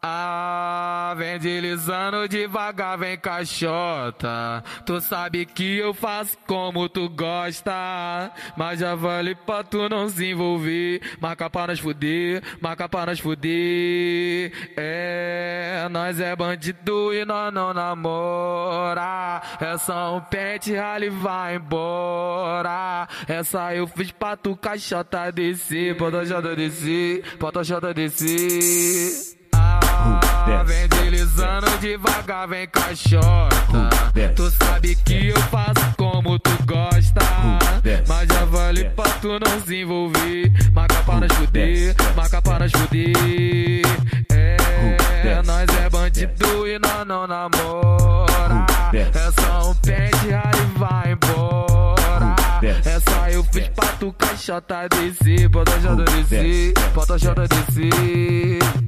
Ah, vem deslizando devagar, vem caixota. Tu sabe que eu faço como tu gosta. Mas já vale pra tu não se envolver. Marca pra nós fuder, marca pra nós fuder. É, nós é bandido e nós não namora. É só um pente, rally vai embora. Essa eu fiz pra tu caixota descer. Bota jota descer, bota jota descer vem deslizando devagar, vem caixota. Tu sabe que eu faço como tu gosta. Mas já vale pra tu não se envolver. Marca para fuder, marca para fuder. É, nós é bandido e nós não namora. É só um pente, aí vai embora. Essa eu fiz pra tu caixota descer. Bota J descer, bota J descer.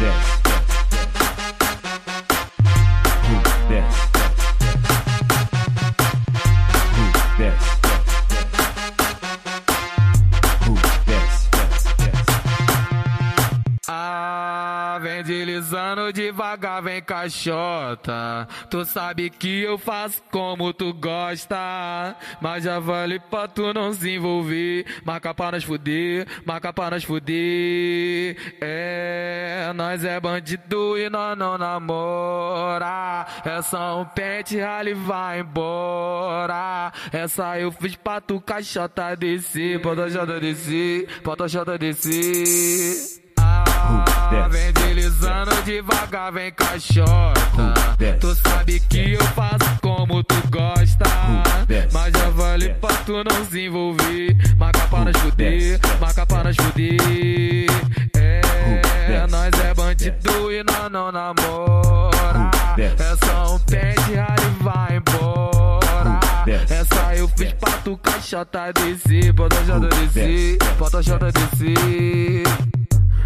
this. Deslizando devagar, vem caixota. Tu sabe que eu faço como tu gosta. Mas já vale pra tu não se envolver. Marca pra nós fuder, marca pra nós fuder. É, nós é bandido e nós não namora. É só um pente, rally vai embora. Essa eu fiz pra tu caixota descer. Bota J descer, bota J descer. Vem deslizando devagar, vem caixota. Tu sabe que eu faço como tu gosta. Mas já vale pra tu não se envolver. Marca pra nós fuder, marca pra nós fuder. É, nós é bandido e nós não namora. É só um pente, rally vai embora. Essa eu fiz pra tu caixota descer. Bota J descer, bota J descer.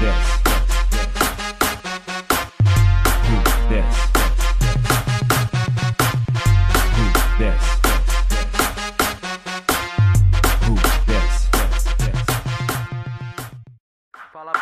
this. This. Yes. Hmm.